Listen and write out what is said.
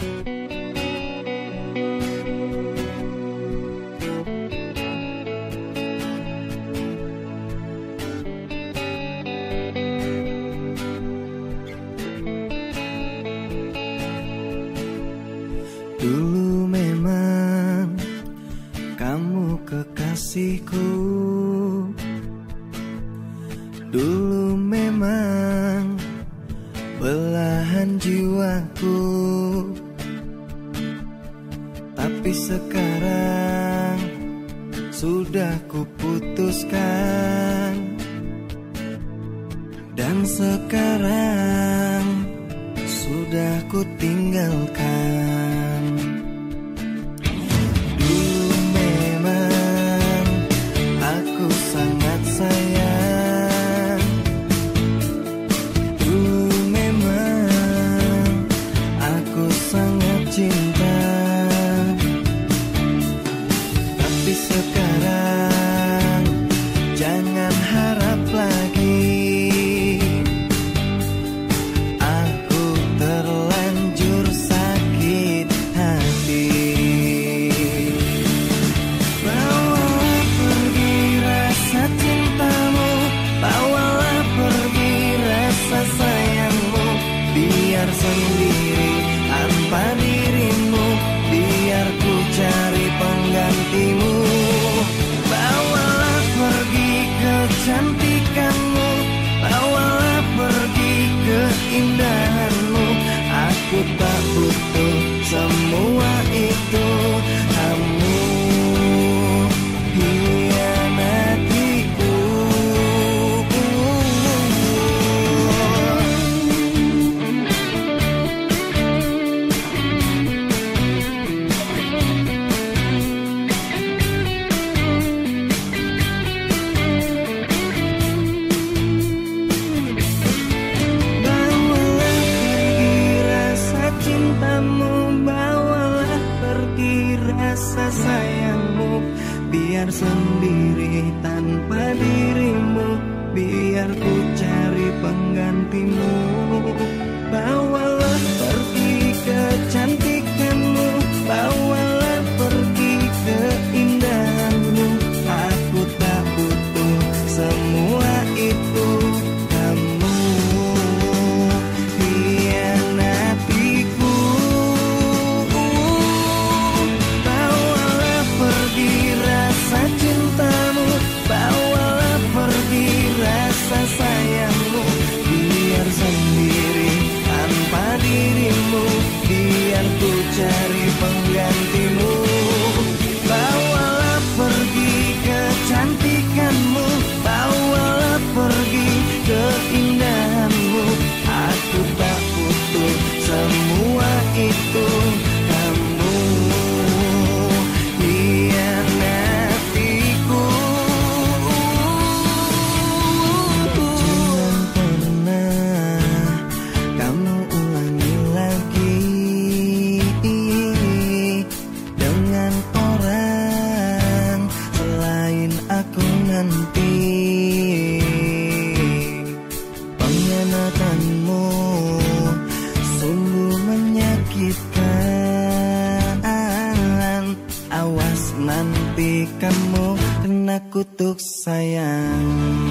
Dulu memang kamu kekasihku. Dulu memang belahan jiwaku. Tapi sekarang sudah kuputuskan. Dan sekarang sudah kutinggalkan. pandanganmu aku tak sendiri tanpa dirimu. Biar ku cari penggantimu. anymore. Karena kutuk sayang.